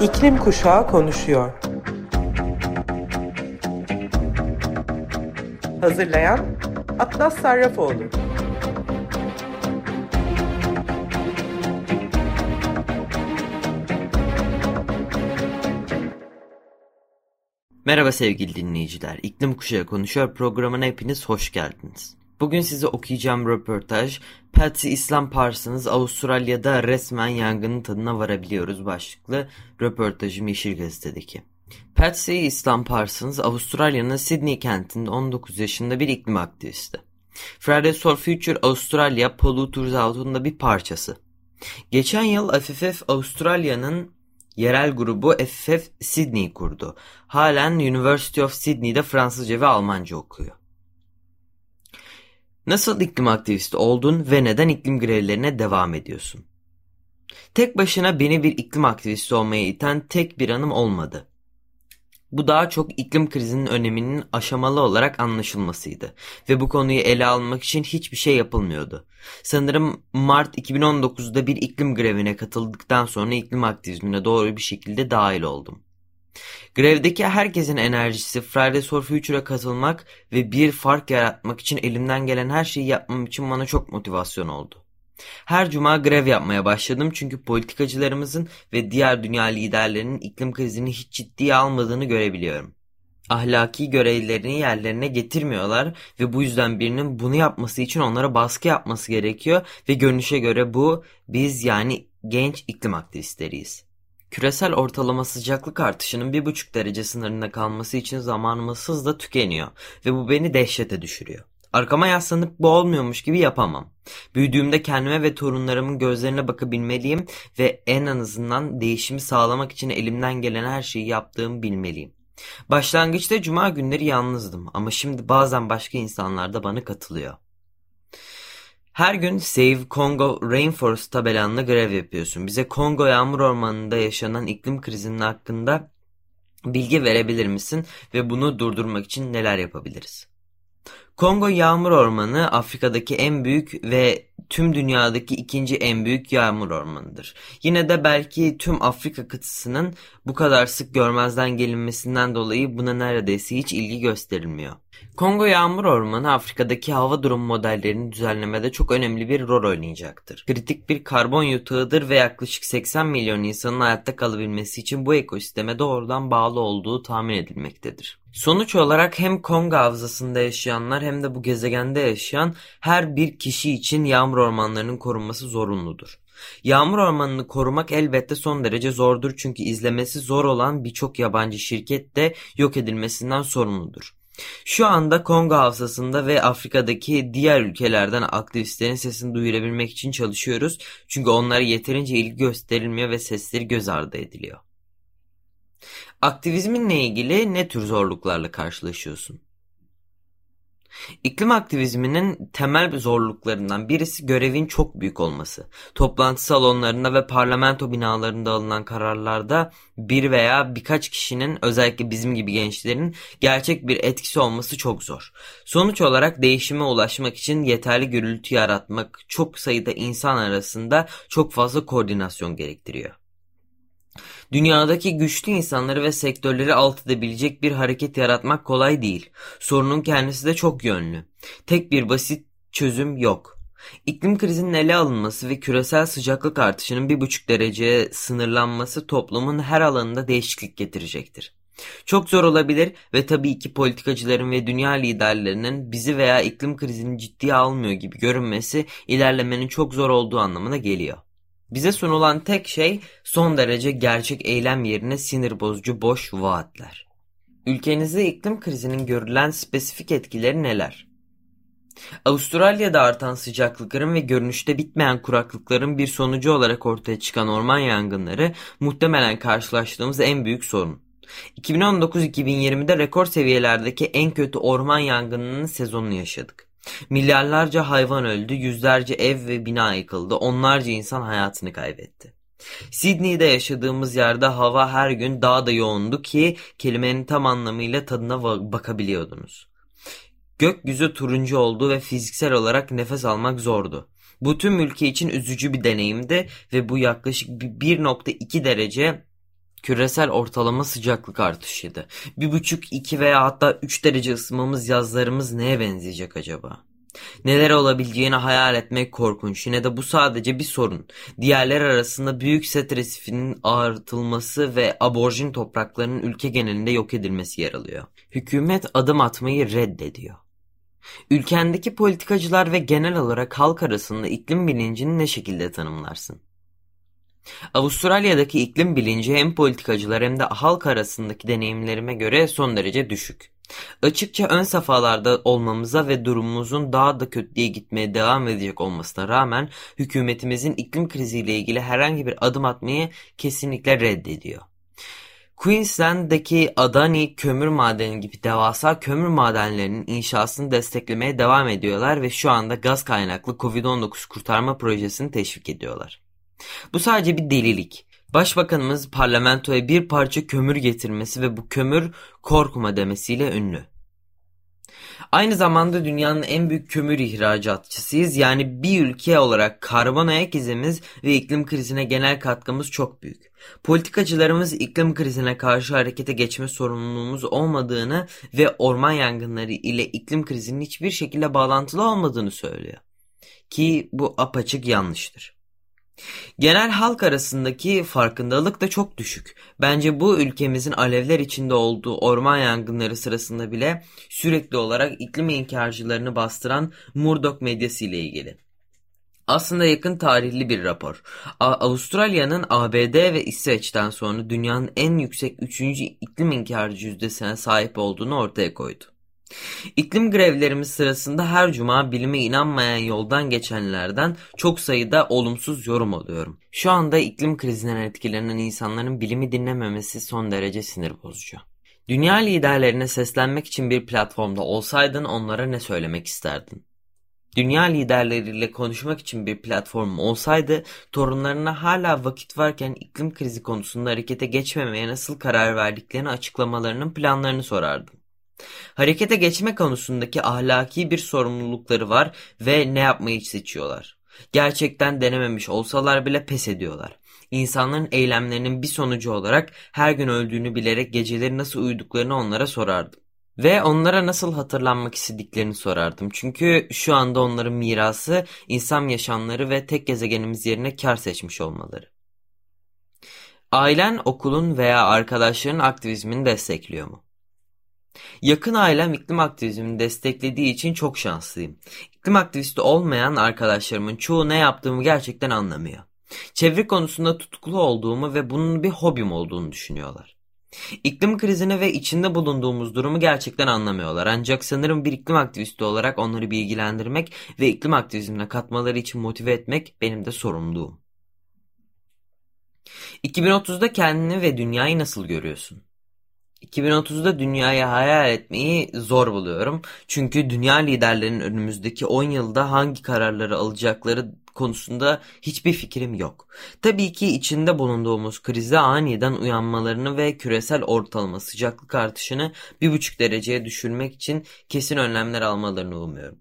İklim Kuşağı konuşuyor. Hazırlayan Atlas Sarrafoğlu. Merhaba sevgili dinleyiciler. İklim Kuşağı konuşuyor programına hepiniz hoş geldiniz. Bugün size okuyacağım röportaj Patsy İslam Parsons Avustralya'da resmen yangının tadına varabiliyoruz başlıklı röportajım Yeşil Gazete'deki. Patsy İslam Parsons Avustralya'nın Sydney kentinde 19 yaşında bir iklim aktivisti. Fridays for Future Australia Polluters Out'un bir parçası. Geçen yıl FFF Avustralya'nın yerel grubu FFF Sydney kurdu. Halen University of Sydney'de Fransızca ve Almanca okuyor. Nasıl iklim aktivisti oldun ve neden iklim grevlerine devam ediyorsun? Tek başına beni bir iklim aktivisti olmaya iten tek bir anım olmadı. Bu daha çok iklim krizinin öneminin aşamalı olarak anlaşılmasıydı ve bu konuyu ele almak için hiçbir şey yapılmıyordu. Sanırım Mart 2019'da bir iklim grevine katıldıktan sonra iklim aktivizmine doğru bir şekilde dahil oldum. Grevdeki herkesin enerjisi Fridays for Future'a katılmak ve bir fark yaratmak için elimden gelen her şeyi yapmam için bana çok motivasyon oldu. Her cuma grev yapmaya başladım çünkü politikacılarımızın ve diğer dünya liderlerinin iklim krizini hiç ciddiye almadığını görebiliyorum. Ahlaki görevlerini yerlerine getirmiyorlar ve bu yüzden birinin bunu yapması için onlara baskı yapması gerekiyor ve görünüşe göre bu biz yani genç iklim aktivistleriyiz. Küresel ortalama sıcaklık artışının 1,5 derece sınırında kalması için zamanımız hızla tükeniyor ve bu beni dehşete düşürüyor. Arkama yaslanıp bu olmuyormuş gibi yapamam. Büyüdüğümde kendime ve torunlarımın gözlerine bakabilmeliyim ve en azından değişimi sağlamak için elimden gelen her şeyi yaptığımı bilmeliyim. Başlangıçta cuma günleri yalnızdım ama şimdi bazen başka insanlar da bana katılıyor. Her gün Save Congo Rainforest tabelanla grev yapıyorsun. Bize Kongo yağmur ormanında yaşanan iklim krizinin hakkında bilgi verebilir misin ve bunu durdurmak için neler yapabiliriz? Kongo yağmur ormanı Afrika'daki en büyük ve tüm dünyadaki ikinci en büyük yağmur ormanıdır. Yine de belki tüm Afrika kıtasının bu kadar sık görmezden gelinmesinden dolayı buna neredeyse hiç ilgi gösterilmiyor. Kongo Yağmur Ormanı Afrika'daki hava durum modellerini düzenlemede çok önemli bir rol oynayacaktır. Kritik bir karbon yutağıdır ve yaklaşık 80 milyon insanın hayatta kalabilmesi için bu ekosisteme doğrudan bağlı olduğu tahmin edilmektedir. Sonuç olarak hem Kongo havzasında yaşayanlar hem de bu gezegende yaşayan her bir kişi için yağmur ormanlarının korunması zorunludur. Yağmur ormanını korumak elbette son derece zordur çünkü izlemesi zor olan birçok yabancı şirket de yok edilmesinden sorumludur. Şu anda Kongo Havzası'nda ve Afrika'daki diğer ülkelerden aktivistlerin sesini duyurabilmek için çalışıyoruz. Çünkü onlara yeterince ilgi gösterilmiyor ve sesleri göz ardı ediliyor. Aktivizminle ilgili ne tür zorluklarla karşılaşıyorsun? İklim aktivizminin temel zorluklarından birisi görevin çok büyük olması. Toplantı salonlarında ve parlamento binalarında alınan kararlarda bir veya birkaç kişinin özellikle bizim gibi gençlerin gerçek bir etkisi olması çok zor. Sonuç olarak değişime ulaşmak için yeterli gürültü yaratmak çok sayıda insan arasında çok fazla koordinasyon gerektiriyor. Dünyadaki güçlü insanları ve sektörleri alt edebilecek bir hareket yaratmak kolay değil. Sorunun kendisi de çok yönlü. Tek bir basit çözüm yok. İklim krizinin ele alınması ve küresel sıcaklık artışının bir buçuk dereceye sınırlanması toplumun her alanında değişiklik getirecektir. Çok zor olabilir ve tabii ki politikacıların ve dünya liderlerinin bizi veya iklim krizini ciddiye almıyor gibi görünmesi ilerlemenin çok zor olduğu anlamına geliyor. Bize sunulan tek şey son derece gerçek eylem yerine sinir bozucu boş vaatler. Ülkenizde iklim krizinin görülen spesifik etkileri neler? Avustralya'da artan sıcaklıkların ve görünüşte bitmeyen kuraklıkların bir sonucu olarak ortaya çıkan orman yangınları muhtemelen karşılaştığımız en büyük sorun. 2019-2020'de rekor seviyelerdeki en kötü orman yangınının sezonunu yaşadık. Milyarlarca hayvan öldü, yüzlerce ev ve bina yıkıldı, onlarca insan hayatını kaybetti. Sydney'de yaşadığımız yerde hava her gün daha da yoğundu ki kelimenin tam anlamıyla tadına bakabiliyordunuz. Gökyüzü turuncu oldu ve fiziksel olarak nefes almak zordu. Bu tüm ülke için üzücü bir deneyimdi ve bu yaklaşık 1.2 derece küresel ortalama sıcaklık artışıydı. 1.5, 2 veya hatta 3 derece ısınmamız yazlarımız neye benzeyecek acaba? Neler olabileceğini hayal etmek korkunç. Yine de bu sadece bir sorun. Diğerler arasında büyük set resifinin ağırtılması ve aborjin topraklarının ülke genelinde yok edilmesi yer alıyor. Hükümet adım atmayı reddediyor. Ülkendeki politikacılar ve genel olarak halk arasında iklim bilincini ne şekilde tanımlarsın? Avustralya'daki iklim bilinci hem politikacılar hem de halk arasındaki deneyimlerime göre son derece düşük. Açıkça ön safhalarda olmamıza ve durumumuzun daha da kötüye gitmeye devam edecek olmasına rağmen hükümetimizin iklim kriziyle ilgili herhangi bir adım atmayı kesinlikle reddediyor. Queensland'daki Adani kömür madeni gibi devasa kömür madenlerinin inşasını desteklemeye devam ediyorlar ve şu anda gaz kaynaklı Covid-19 kurtarma projesini teşvik ediyorlar. Bu sadece bir delilik. Başbakanımız parlamentoya bir parça kömür getirmesi ve bu kömür korkma demesiyle ünlü. Aynı zamanda dünyanın en büyük kömür ihracatçısıyız. Yani bir ülke olarak karbon ayak izimiz ve iklim krizine genel katkımız çok büyük. Politikacılarımız iklim krizine karşı harekete geçme sorumluluğumuz olmadığını ve orman yangınları ile iklim krizinin hiçbir şekilde bağlantılı olmadığını söylüyor. Ki bu apaçık yanlıştır. Genel halk arasındaki farkındalık da çok düşük. Bence bu ülkemizin alevler içinde olduğu orman yangınları sırasında bile sürekli olarak iklim inkarcılarını bastıran Murdoch medyası ile ilgili. Aslında yakın tarihli bir rapor. Avustralya'nın ABD ve İsveç'ten sonra dünyanın en yüksek 3. iklim inkarcı yüzdesine sahip olduğunu ortaya koydu. İklim grevlerimiz sırasında her cuma bilime inanmayan yoldan geçenlerden çok sayıda olumsuz yorum alıyorum. Şu anda iklim krizinden etkilenen insanların bilimi dinlememesi son derece sinir bozucu. Dünya liderlerine seslenmek için bir platformda olsaydın onlara ne söylemek isterdin? Dünya liderleriyle konuşmak için bir platform olsaydı torunlarına hala vakit varken iklim krizi konusunda harekete geçmemeye nasıl karar verdiklerini açıklamalarının planlarını sorardım. Harekete geçme konusundaki ahlaki bir sorumlulukları var ve ne yapmayı seçiyorlar. Gerçekten denememiş olsalar bile pes ediyorlar. İnsanların eylemlerinin bir sonucu olarak her gün öldüğünü bilerek geceleri nasıl uyuduklarını onlara sorardım. Ve onlara nasıl hatırlanmak istediklerini sorardım. Çünkü şu anda onların mirası insan yaşamları ve tek gezegenimiz yerine kar seçmiş olmaları. Ailen, okulun veya arkadaşların aktivizmini destekliyor mu? Yakın ailem iklim aktivizmini desteklediği için çok şanslıyım. İklim aktivisti olmayan arkadaşlarımın çoğu ne yaptığımı gerçekten anlamıyor. Çevre konusunda tutkulu olduğumu ve bunun bir hobim olduğunu düşünüyorlar. İklim krizini ve içinde bulunduğumuz durumu gerçekten anlamıyorlar. Ancak sanırım bir iklim aktivisti olarak onları bilgilendirmek ve iklim aktivizmine katmaları için motive etmek benim de sorumluluğum. 2030'da kendini ve dünyayı nasıl görüyorsun? 2030'da dünyayı hayal etmeyi zor buluyorum. Çünkü dünya liderlerinin önümüzdeki 10 yılda hangi kararları alacakları konusunda hiçbir fikrim yok. Tabii ki içinde bulunduğumuz krize aniden uyanmalarını ve küresel ortalama sıcaklık artışını 1,5 dereceye düşürmek için kesin önlemler almalarını umuyorum.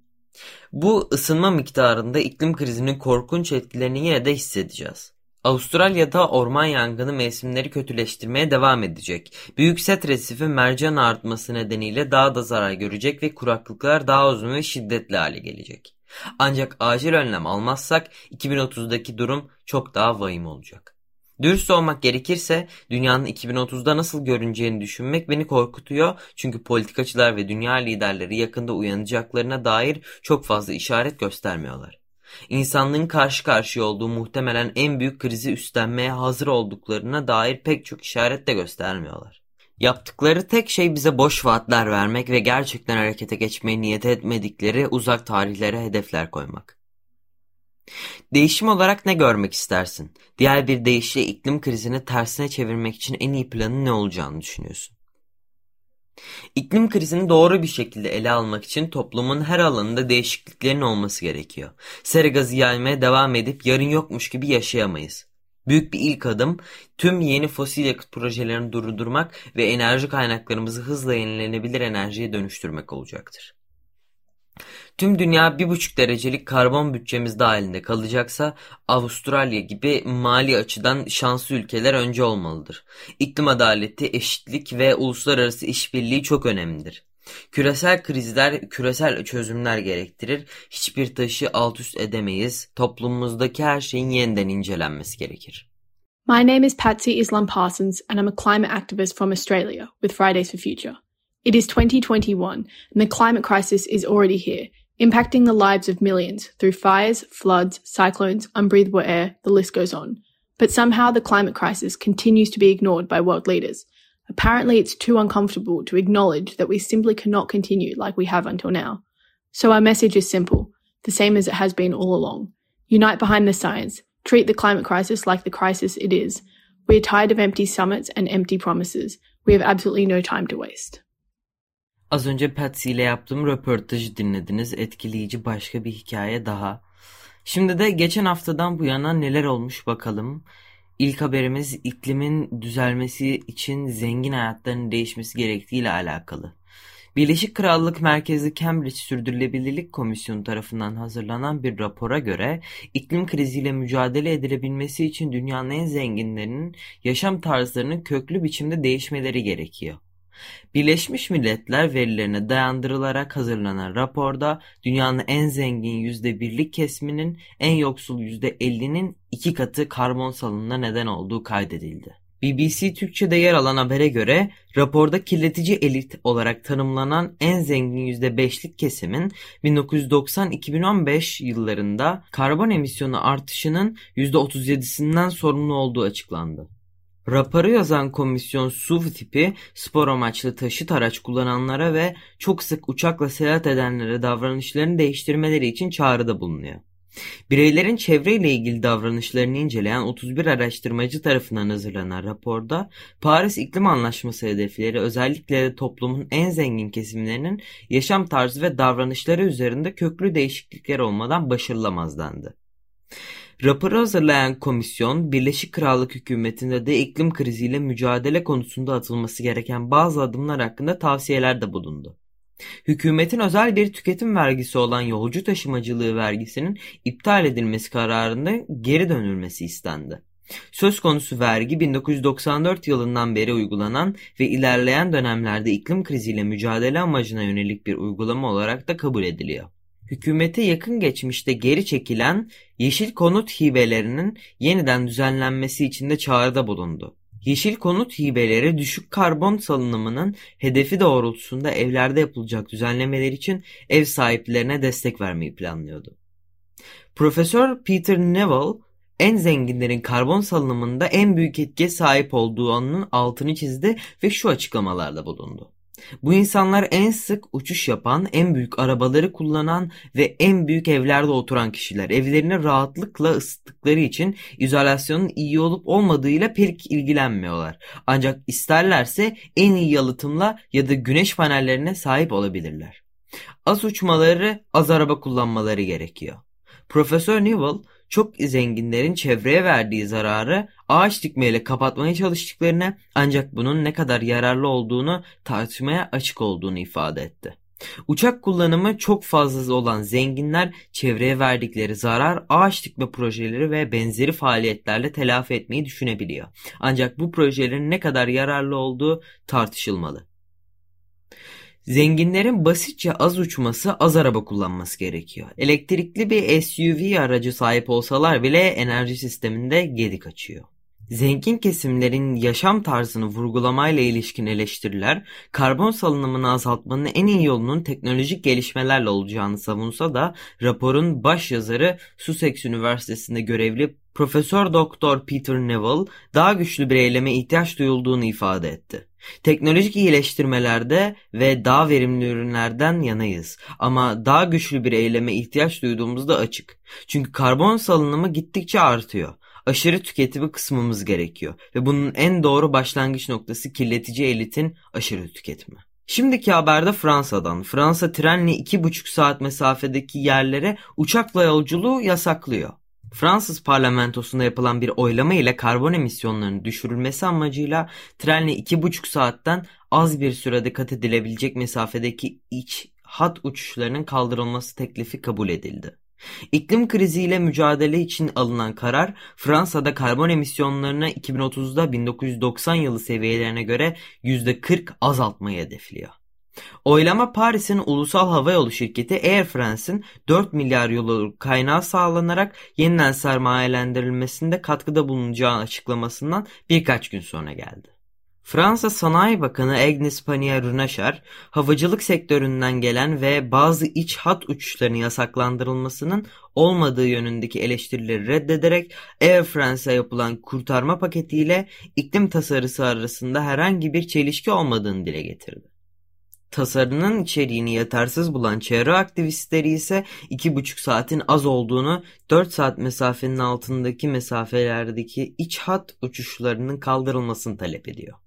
Bu ısınma miktarında iklim krizinin korkunç etkilerini yine de hissedeceğiz. Avustralya'da orman yangını mevsimleri kötüleştirmeye devam edecek. Büyük set resifi mercan artması nedeniyle daha da zarar görecek ve kuraklıklar daha uzun ve şiddetli hale gelecek. Ancak acil önlem almazsak 2030'daki durum çok daha vahim olacak. Dürüst olmak gerekirse dünyanın 2030'da nasıl görüneceğini düşünmek beni korkutuyor çünkü politikacılar ve dünya liderleri yakında uyanacaklarına dair çok fazla işaret göstermiyorlar. İnsanlığın karşı karşıya olduğu muhtemelen en büyük krizi üstlenmeye hazır olduklarına dair pek çok işaret de göstermiyorlar. Yaptıkları tek şey bize boş vaatler vermek ve gerçekten harekete geçmeyi niyet etmedikleri uzak tarihlere hedefler koymak. Değişim olarak ne görmek istersin? Diğer bir deyişle iklim krizini tersine çevirmek için en iyi planın ne olacağını düşünüyorsun? İklim krizini doğru bir şekilde ele almak için toplumun her alanında değişikliklerin olması gerekiyor. Sera gazı yaymaya devam edip yarın yokmuş gibi yaşayamayız. Büyük bir ilk adım tüm yeni fosil yakıt projelerini durdurmak ve enerji kaynaklarımızı hızla yenilenebilir enerjiye dönüştürmek olacaktır. Tüm dünya 1,5 derecelik karbon bütçemiz dahilinde kalacaksa Avustralya gibi mali açıdan şanslı ülkeler önce olmalıdır. İklim adaleti, eşitlik ve uluslararası işbirliği çok önemlidir. Küresel krizler küresel çözümler gerektirir. Hiçbir taşı alt üst edemeyiz. Toplumumuzdaki her şeyin yeniden incelenmesi gerekir. My name is Patsy Islam Parsons and I'm a climate activist from Australia with Fridays for Future. It is 2021 and the climate crisis is already here, impacting the lives of millions through fires, floods, cyclones, unbreathable air, the list goes on. But somehow the climate crisis continues to be ignored by world leaders. Apparently, it's too uncomfortable to acknowledge that we simply cannot continue like we have until now. So our message is simple, the same as it has been all along. Unite behind the science, treat the climate crisis like the crisis it is. We are tired of empty summits and empty promises. We have absolutely no time to waste. Az önce Patsy ile yaptığım röportajı dinlediniz. Etkileyici başka bir hikaye daha. Şimdi de geçen haftadan bu yana neler olmuş bakalım. İlk haberimiz iklimin düzelmesi için zengin hayatların değişmesi gerektiği ile alakalı. Birleşik Krallık merkezi Cambridge Sürdürülebilirlik Komisyonu tarafından hazırlanan bir rapora göre iklim kriziyle mücadele edilebilmesi için dünyanın en zenginlerinin yaşam tarzlarının köklü biçimde değişmeleri gerekiyor. Birleşmiş Milletler verilerine dayandırılarak hazırlanan raporda dünyanın en zengin yüzde birlik kesiminin en yoksul yüzde ellinin iki katı karbon salınımına neden olduğu kaydedildi. BBC Türkçe'de yer alan habere göre raporda kirletici elit olarak tanımlanan en zengin %5'lik kesimin 1990-2015 yıllarında karbon emisyonu artışının %37'sinden sorumlu olduğu açıklandı. Raporu yazan komisyon SUV tipi spor amaçlı taşıt araç kullananlara ve çok sık uçakla seyahat edenlere davranışlarını değiştirmeleri için çağrıda bulunuyor. Bireylerin çevreyle ilgili davranışlarını inceleyen 31 araştırmacı tarafından hazırlanan raporda Paris İklim Anlaşması hedefleri özellikle de toplumun en zengin kesimlerinin yaşam tarzı ve davranışları üzerinde köklü değişiklikler olmadan başarılamaz dendi. Raporu hazırlayan komisyon, Birleşik Krallık hükümetinde de iklim kriziyle mücadele konusunda atılması gereken bazı adımlar hakkında tavsiyelerde bulundu. Hükümetin özel bir tüketim vergisi olan yolcu taşımacılığı vergisinin iptal edilmesi kararında geri dönülmesi istendi. Söz konusu vergi 1994 yılından beri uygulanan ve ilerleyen dönemlerde iklim kriziyle mücadele amacına yönelik bir uygulama olarak da kabul ediliyor. Hükümete yakın geçmişte geri çekilen yeşil konut hibelerinin yeniden düzenlenmesi için de çağrıda bulundu. Yeşil konut hibeleri düşük karbon salınımının hedefi doğrultusunda evlerde yapılacak düzenlemeler için ev sahiplerine destek vermeyi planlıyordu. Profesör Peter Neville en zenginlerin karbon salınımında en büyük etkiye sahip olduğunun altını çizdi ve şu açıklamalarla bulundu. Bu insanlar en sık uçuş yapan, en büyük arabaları kullanan ve en büyük evlerde oturan kişiler. Evlerini rahatlıkla ısıttıkları için izolasyonun iyi olup olmadığıyla pek ilgilenmiyorlar. Ancak isterlerse en iyi yalıtımla ya da güneş panellerine sahip olabilirler. Az uçmaları, az araba kullanmaları gerekiyor. Profesör Newell çok zenginlerin çevreye verdiği zararı ağaç dikmeyle kapatmaya çalıştıklarını ancak bunun ne kadar yararlı olduğunu tartışmaya açık olduğunu ifade etti. Uçak kullanımı çok fazla olan zenginler çevreye verdikleri zarar ağaç dikme projeleri ve benzeri faaliyetlerle telafi etmeyi düşünebiliyor. Ancak bu projelerin ne kadar yararlı olduğu tartışılmalı. Zenginlerin basitçe az uçması, az araba kullanması gerekiyor. Elektrikli bir SUV aracı sahip olsalar bile enerji sisteminde gedik açıyor. Zengin kesimlerin yaşam tarzını vurgulamayla ilişkin eleştiriler, karbon salınımını azaltmanın en iyi yolunun teknolojik gelişmelerle olacağını savunsa da raporun baş yazarı Sussex Üniversitesi'nde görevli Profesör Doktor Peter Neville daha güçlü bir eyleme ihtiyaç duyulduğunu ifade etti. Teknolojik iyileştirmelerde ve daha verimli ürünlerden yanayız ama daha güçlü bir eyleme ihtiyaç duyduğumuzda açık. Çünkü karbon salınımı gittikçe artıyor. Aşırı tüketimi kısmımız gerekiyor ve bunun en doğru başlangıç noktası kirletici elitin aşırı tüketimi. Şimdiki haberde Fransa'dan. Fransa trenle 2,5 saat mesafedeki yerlere uçakla yolculuğu yasaklıyor. Fransız parlamentosunda yapılan bir oylama ile karbon emisyonlarının düşürülmesi amacıyla trenle 2,5 saatten az bir sürede kat edilebilecek mesafedeki iç hat uçuşlarının kaldırılması teklifi kabul edildi. İklim kriziyle mücadele için alınan karar Fransa'da karbon emisyonlarını 2030'da 1990 yılı seviyelerine göre %40 azaltmayı hedefliyor. Oylama Paris'in ulusal havayolu şirketi Air France'in 4 milyar euro kaynağı sağlanarak yeniden sermayelendirilmesinde katkıda bulunacağı açıklamasından birkaç gün sonra geldi. Fransa Sanayi Bakanı Agnes Pannier-Runacher, havacılık sektöründen gelen ve bazı iç hat uçuşlarının yasaklandırılmasının olmadığı yönündeki eleştirileri reddederek Air France'a yapılan kurtarma paketiyle iklim tasarısı arasında herhangi bir çelişki olmadığını dile getirdi. Tasarının içeriğini yetersiz bulan çevre aktivistleri ise iki buçuk saatin az olduğunu, 4 saat mesafenin altındaki mesafelerdeki iç hat uçuşlarının kaldırılmasını talep ediyor.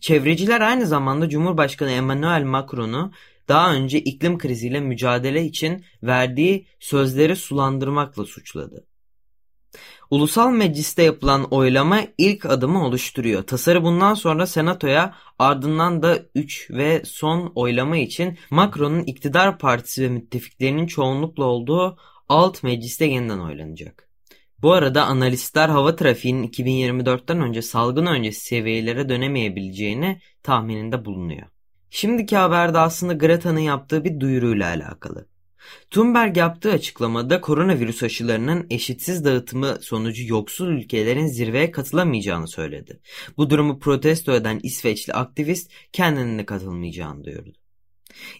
Çevreciler aynı zamanda Cumhurbaşkanı Emmanuel Macron'u daha önce iklim kriziyle mücadele için verdiği sözleri sulandırmakla suçladı. Ulusal Meclis'te yapılan oylama ilk adımı oluşturuyor. Tasarı bundan sonra Senato'ya ardından da 3 ve son oylama için Macron'un iktidar partisi ve müttefiklerinin çoğunlukla olduğu alt mecliste yeniden oylanacak. Bu arada analistler hava trafiğinin 2024'ten önce salgın öncesi seviyelere dönemeyebileceğini tahmininde bulunuyor. Şimdiki haberde aslında Greta'nın yaptığı bir duyuruyla alakalı. Thunberg yaptığı açıklamada koronavirüs aşılarının eşitsiz dağıtımı sonucu yoksul ülkelerin zirveye katılamayacağını söyledi. Bu durumu protesto eden İsveçli aktivist kendinin de katılmayacağını duyurdu.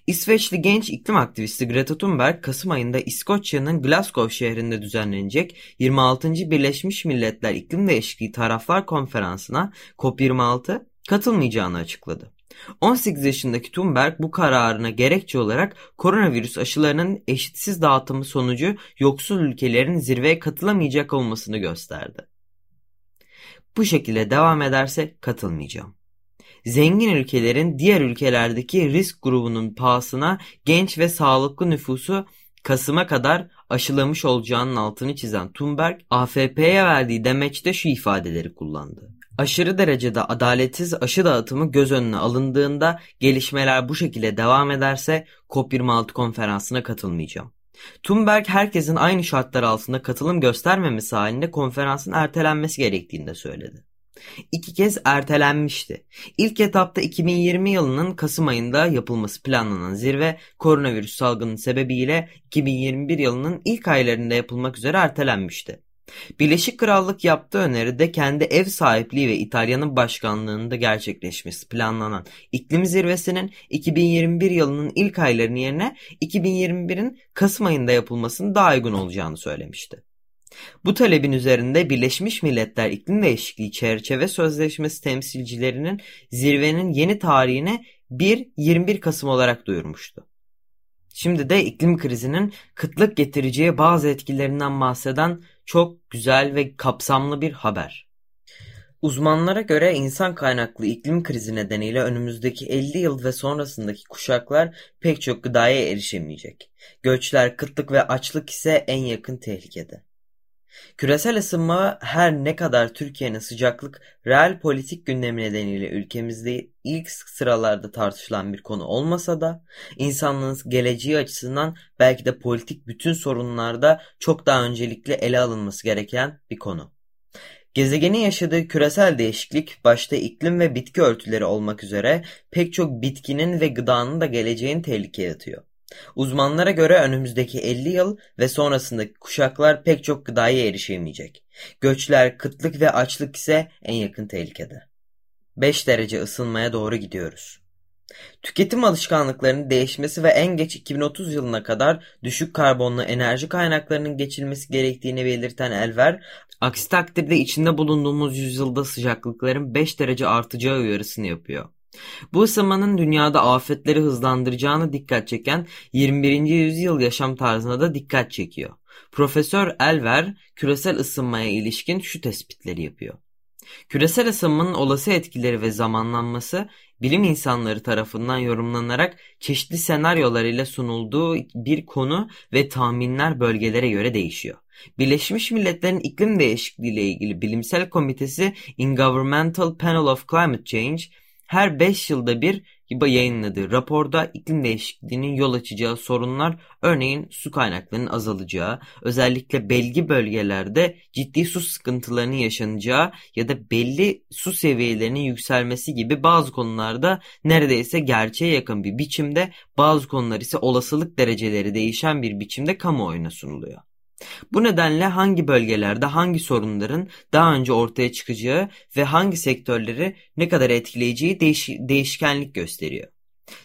İsveçli genç iklim aktivisti Greta Thunberg, Kasım ayında İskoçya'nın Glasgow şehrinde düzenlenecek 26. Birleşmiş Milletler İklim Değişikliği Taraflar Konferansı'na COP26 katılmayacağını açıkladı. 18 yaşındaki Thunberg bu kararına gerekçe olarak koronavirüs aşılarının eşitsiz dağıtımı sonucu yoksul ülkelerin zirveye katılamayacak olmasını gösterdi. Bu şekilde devam ederse katılmayacağım. Zengin ülkelerin diğer ülkelerdeki risk grubunun pahasına genç ve sağlıklı nüfusu Kasım'a kadar aşılamış olacağının altını çizen Thunberg, AFP'ye verdiği demeçte şu ifadeleri kullandı. Aşırı derecede adaletsiz aşı dağıtımı göz önüne alındığında gelişmeler bu şekilde devam ederse COP26 konferansına katılmayacağım. Thunberg herkesin aynı şartlar altında katılım göstermemesi halinde konferansın ertelenmesi gerektiğini de söyledi. İki kez ertelenmişti. İlk etapta 2020 yılının Kasım ayında yapılması planlanan zirve koronavirüs salgının sebebiyle 2021 yılının ilk aylarında yapılmak üzere ertelenmişti. Birleşik Krallık yaptığı öneride kendi ev sahipliği ve İtalya'nın başkanlığında gerçekleşmesi planlanan iklim zirvesinin 2021 yılının ilk aylarının yerine 2021'in Kasım ayında yapılmasının daha uygun olacağını söylemişti. Bu talebin üzerinde Birleşmiş Milletler İklim Değişikliği Çerçeve Sözleşmesi temsilcilerinin zirvenin yeni tarihine 1-21 Kasım olarak duyurmuştu. Şimdi de iklim krizinin kıtlık getireceği bazı etkilerinden bahseden çok güzel ve kapsamlı bir haber. Uzmanlara göre insan kaynaklı iklim krizi nedeniyle önümüzdeki 50 yıl ve sonrasındaki kuşaklar pek çok gıdaya erişemeyecek. Göçler, kıtlık ve açlık ise en yakın tehlikede. Küresel ısınma her ne kadar Türkiye'nin sıcaklık reel politik gündemi nedeniyle ülkemizde ilk sıralarda tartışılan bir konu olmasa da insanlığın geleceği açısından belki de politik bütün sorunlarda çok daha öncelikli ele alınması gereken bir konu. Gezegenin yaşadığı küresel değişiklik başta iklim ve bitki örtüleri olmak üzere pek çok bitkinin ve gıdanın da geleceğini tehlikeye atıyor. Uzmanlara göre önümüzdeki 50 yıl ve sonrasındaki kuşaklar pek çok gıdaya erişemeyecek. Göçler, kıtlık ve açlık ise en yakın tehlikede. 5 derece ısınmaya doğru gidiyoruz. Tüketim alışkanlıklarının değişmesi ve en geç 2030 yılına kadar düşük karbonlu enerji kaynaklarının geçilmesi gerektiğini belirten Elver, aksi takdirde içinde bulunduğumuz yüzyılda sıcaklıkların 5 derece artacağı uyarısını yapıyor. Bu ısınmanın dünyada afetleri hızlandıracağını dikkat çeken 21. yüzyıl yaşam tarzına da dikkat çekiyor. Profesör Elver küresel ısınmaya ilişkin şu tespitleri yapıyor. Küresel ısınmanın olası etkileri ve zamanlanması bilim insanları tarafından yorumlanarak çeşitli senaryolar ile sunulduğu bir konu ve tahminler bölgelere göre değişiyor. Birleşmiş Milletler'in iklim değişikliği ile ilgili bilimsel komitesi Intergovernmental Panel of Climate Change her 5 yılda bir yayınladığı raporda iklim değişikliğinin yol açacağı sorunlar örneğin su kaynaklarının azalacağı, özellikle belgi bölgelerde ciddi su sıkıntılarının yaşanacağı ya da belli su seviyelerinin yükselmesi gibi bazı konularda neredeyse gerçeğe yakın bir biçimde bazı konular ise olasılık dereceleri değişen bir biçimde kamuoyuna sunuluyor. Bu nedenle hangi bölgelerde hangi sorunların daha önce ortaya çıkacağı ve hangi sektörleri ne kadar etkileyeceği değiş değişkenlik gösteriyor.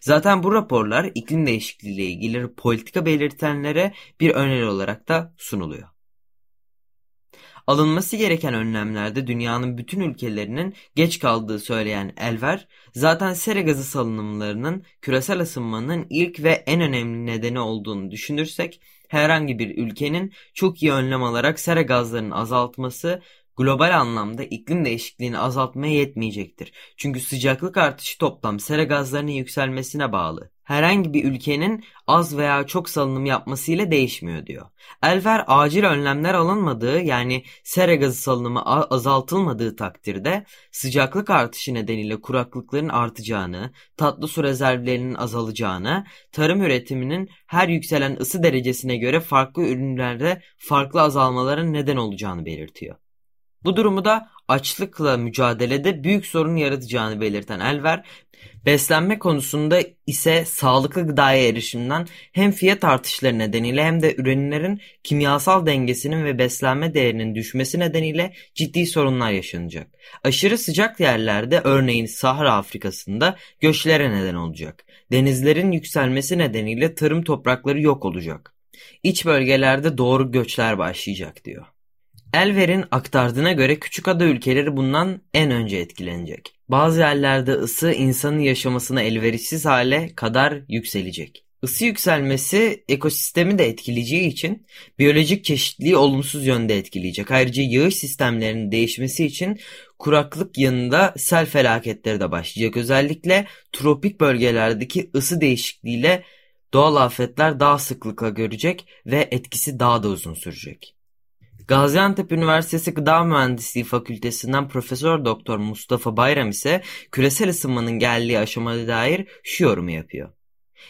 Zaten bu raporlar iklim değişikliği ile ilgili politika belirtenlere bir öneri olarak da sunuluyor. Alınması gereken önlemlerde dünyanın bütün ülkelerinin geç kaldığı söyleyen Elver, zaten sera gazı salınımlarının küresel ısınmanın ilk ve en önemli nedeni olduğunu düşünürsek, herhangi bir ülkenin çok iyi önlem alarak sera gazlarının azaltması global anlamda iklim değişikliğini azaltmaya yetmeyecektir. Çünkü sıcaklık artışı toplam sera gazlarının yükselmesine bağlı. Herhangi bir ülkenin az veya çok salınım yapmasıyla değişmiyor diyor. Elver acil önlemler alınmadığı yani sera gazı salınımı azaltılmadığı takdirde sıcaklık artışı nedeniyle kuraklıkların artacağını, tatlı su rezervlerinin azalacağını, tarım üretiminin her yükselen ısı derecesine göre farklı ürünlerde farklı azalmaların neden olacağını belirtiyor. Bu durumu da açlıkla mücadelede büyük sorun yaratacağını belirten Elver, beslenme konusunda ise sağlıklı gıdaya erişimden hem fiyat artışları nedeniyle hem de ürünlerin kimyasal dengesinin ve beslenme değerinin düşmesi nedeniyle ciddi sorunlar yaşanacak. Aşırı sıcak yerlerde örneğin Sahra Afrika'sında göçlere neden olacak. Denizlerin yükselmesi nedeniyle tarım toprakları yok olacak. İç bölgelerde doğru göçler başlayacak diyor. Elver'in aktardığına göre küçük ada ülkeleri bundan en önce etkilenecek. Bazı yerlerde ısı insanın yaşamasına elverişsiz hale kadar yükselecek. Isı yükselmesi ekosistemi de etkileyeceği için biyolojik çeşitliliği olumsuz yönde etkileyecek. Ayrıca yağış sistemlerinin değişmesi için kuraklık yanında sel felaketleri de başlayacak. Özellikle tropik bölgelerdeki ısı değişikliğiyle doğal afetler daha sıklıkla görecek ve etkisi daha da uzun sürecek. Gaziantep Üniversitesi Gıda Mühendisliği Fakültesinden Profesör Doktor Mustafa Bayram ise küresel ısınmanın geldiği aşamada dair şu yorumu yapıyor.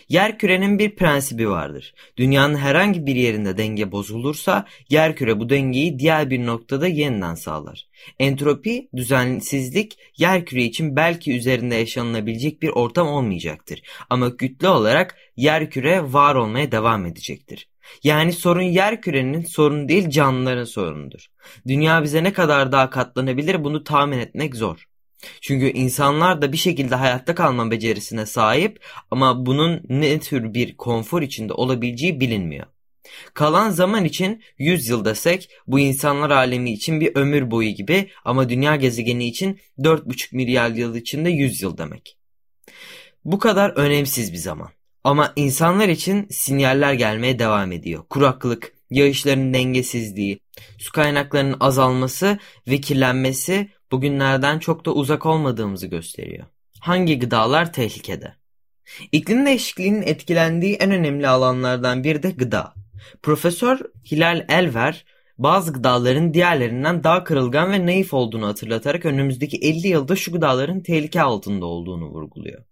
Yer kürenin bir prensibi vardır. Dünyanın herhangi bir yerinde denge bozulursa yer küre bu dengeyi diğer bir noktada yeniden sağlar. Entropi, düzensizlik yer küre için belki üzerinde yaşanılabilecek bir ortam olmayacaktır. Ama kütle olarak yer küre var olmaya devam edecektir. Yani sorun yer kürenin sorunu değil canlıların sorunudur. Dünya bize ne kadar daha katlanabilir bunu tahmin etmek zor. Çünkü insanlar da bir şekilde hayatta kalma becerisine sahip ama bunun ne tür bir konfor içinde olabileceği bilinmiyor. Kalan zaman için 100 yıl desek bu insanlar alemi için bir ömür boyu gibi ama dünya gezegeni için 4,5 milyar yıl içinde 100 yıl demek. Bu kadar önemsiz bir zaman. Ama insanlar için sinyaller gelmeye devam ediyor. Kuraklık, yağışların dengesizliği, su kaynaklarının azalması ve kirlenmesi bugünlerden çok da uzak olmadığımızı gösteriyor. Hangi gıdalar tehlikede? İklim değişikliğinin etkilendiği en önemli alanlardan biri de gıda. Profesör Hilal Elver bazı gıdaların diğerlerinden daha kırılgan ve naif olduğunu hatırlatarak önümüzdeki 50 yılda şu gıdaların tehlike altında olduğunu vurguluyor.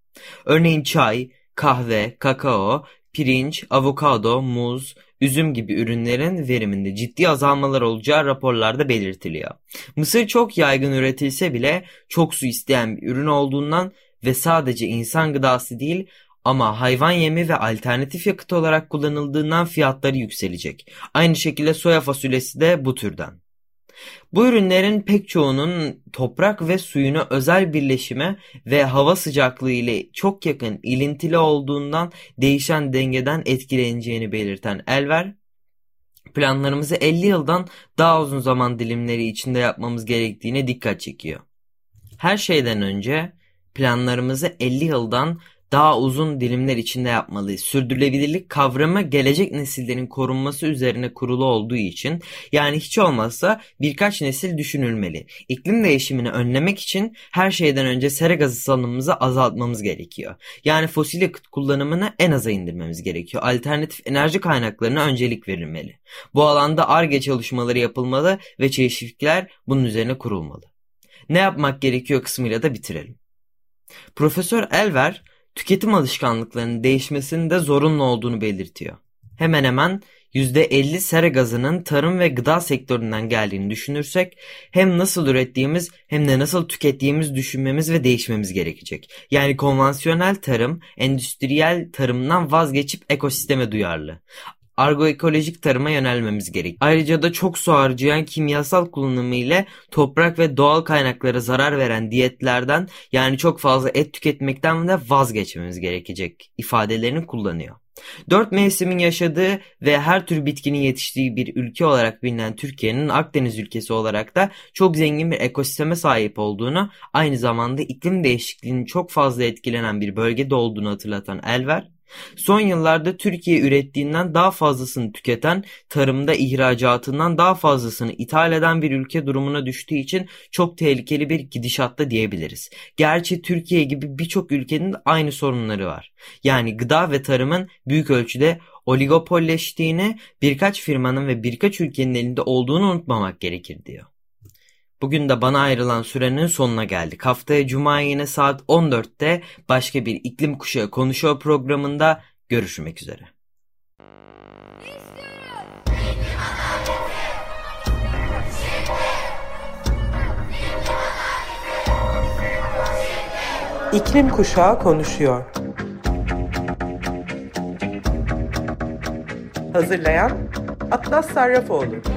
Örneğin çay, kahve, kakao, pirinç, avokado, muz, üzüm gibi ürünlerin veriminde ciddi azalmalar olacağı raporlarda belirtiliyor. Mısır çok yaygın üretilse bile çok su isteyen bir ürün olduğundan ve sadece insan gıdası değil ama hayvan yemi ve alternatif yakıt olarak kullanıldığından fiyatları yükselecek. Aynı şekilde soya fasulyesi de bu türden. Bu ürünlerin pek çoğunun toprak ve suyunu özel birleşime ve hava sıcaklığı ile çok yakın ilintili olduğundan değişen dengeden etkileneceğini belirten Elver, planlarımızı 50 yıldan daha uzun zaman dilimleri içinde yapmamız gerektiğine dikkat çekiyor. Her şeyden önce planlarımızı 50 yıldan daha uzun dilimler içinde yapmalıyız. Sürdürülebilirlik kavramı gelecek nesillerin korunması üzerine kurulu olduğu için yani hiç olmazsa birkaç nesil düşünülmeli. İklim değişimini önlemek için her şeyden önce sera gazı salınımımızı azaltmamız gerekiyor. Yani fosil yakıt kullanımını en aza indirmemiz gerekiyor. Alternatif enerji kaynaklarına öncelik verilmeli. Bu alanda ARGE çalışmaları yapılmalı ve çeşitlikler bunun üzerine kurulmalı. Ne yapmak gerekiyor kısmıyla da bitirelim. Profesör Elver tüketim alışkanlıklarının değişmesinin de zorunlu olduğunu belirtiyor. Hemen hemen %50 sera gazının tarım ve gıda sektöründen geldiğini düşünürsek hem nasıl ürettiğimiz hem de nasıl tükettiğimiz düşünmemiz ve değişmemiz gerekecek. Yani konvansiyonel tarım, endüstriyel tarımdan vazgeçip ekosisteme duyarlı argoekolojik tarıma yönelmemiz gerek. Ayrıca da çok su harcayan kimyasal kullanımı ile toprak ve doğal kaynaklara zarar veren diyetlerden yani çok fazla et tüketmekten de vazgeçmemiz gerekecek ifadelerini kullanıyor. Dört mevsimin yaşadığı ve her tür bitkinin yetiştiği bir ülke olarak bilinen Türkiye'nin Akdeniz ülkesi olarak da çok zengin bir ekosisteme sahip olduğunu, aynı zamanda iklim değişikliğinin çok fazla etkilenen bir bölgede olduğunu hatırlatan Elver, Son yıllarda Türkiye ürettiğinden daha fazlasını tüketen, tarımda ihracatından daha fazlasını ithal eden bir ülke durumuna düştüğü için çok tehlikeli bir gidişatta diyebiliriz. Gerçi Türkiye gibi birçok ülkenin aynı sorunları var. Yani gıda ve tarımın büyük ölçüde oligopolleştiğini, birkaç firmanın ve birkaç ülkenin elinde olduğunu unutmamak gerekir diyor. Bugün de bana ayrılan sürenin sonuna geldik. Haftaya Cuma yine saat 14'te başka bir iklim kuşağı konuşuyor programında görüşmek üzere. İklim kuşağı konuşuyor. Hazırlayan Atlas Sarrafoğlu.